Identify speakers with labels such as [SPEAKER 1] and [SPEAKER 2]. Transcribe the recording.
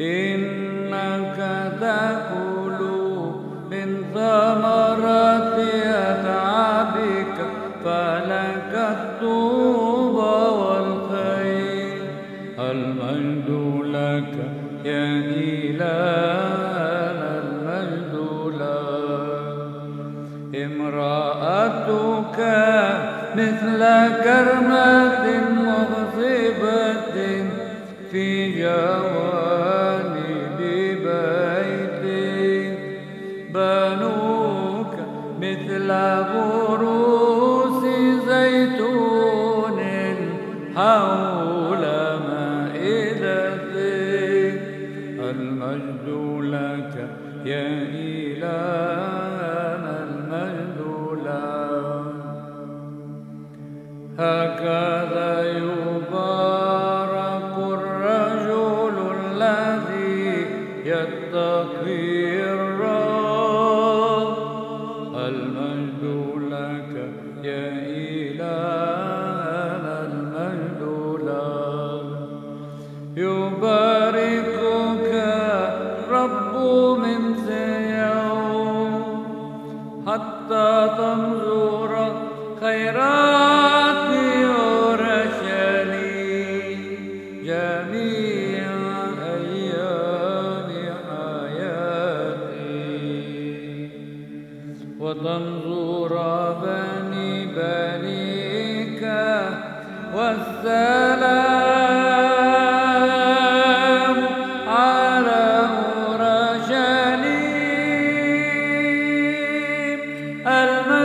[SPEAKER 1] إنك تأكل من ثمرة أتعابك فلك الطوبى والخير. المجد لك يا إلهنا المجد لك. امرأتك مثل كرمة بنوك مثل بروس زيتون حول مائدتك المجد لك يا إلهنا المجد لك. هكذا يبارك الرجل الذي يتقي يباركك رب من سيوم حتى تنظر خيرات أورشليم جميع أيام حياتي. وتنظر بني بنيك والسلام الماء